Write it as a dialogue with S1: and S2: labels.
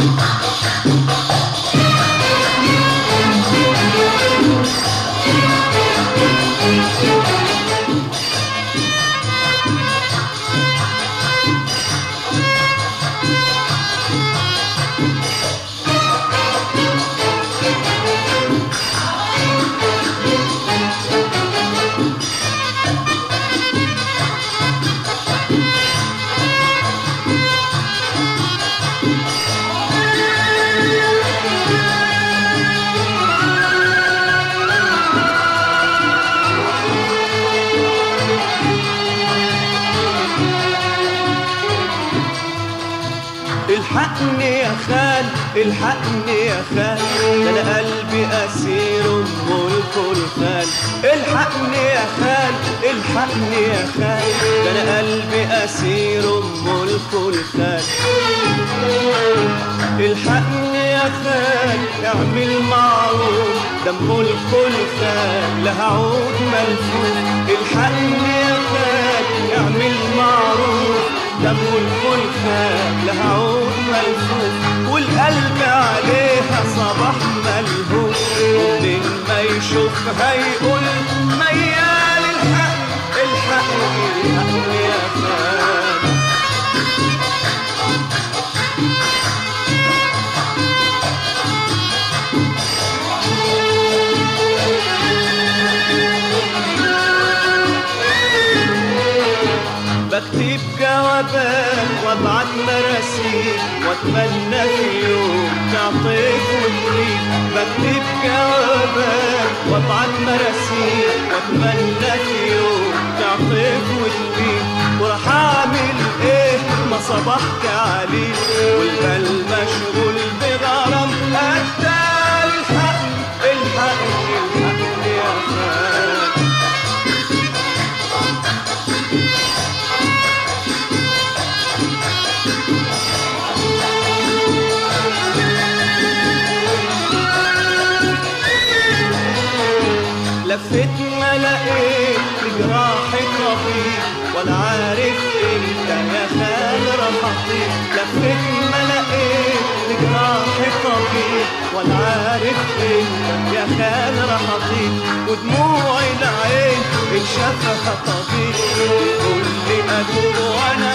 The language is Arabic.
S1: Música الحقني يا خال الحقني يا خال. ده أنا قلبي أسير ام الخلخال الحقني يا خال الحقني يا خال. ده أنا قلبي أسير ام الخلخال الحقني يا خال اعمل معروف دم الخلخال لا هعود ملفوف. الحقني يا خال اعمل معروف دم الخلخال لا هعود ملفوف والقلب عليها صباح ملهوف. ومن ما يشوفها يقول ميال الحق الحق الحق يا خال بكتب جوابات وابعت مراسيل واتمنى في يوم تعطيك وتريد بكتب جوابات وابعت مراسيل واتمنى في يوم تعطيك وتريد وراح أعمل إيه ما صبحك عليه؟ لفت ما لقيت لجراحي طبيب ولا عارف إنت يا خال رحطيب لفت ما لقيت لجراحي طبيب ولا عارف إنت يا خال رحطيب ودموع العين انشفها طبيب. يقول لي أدور وأنا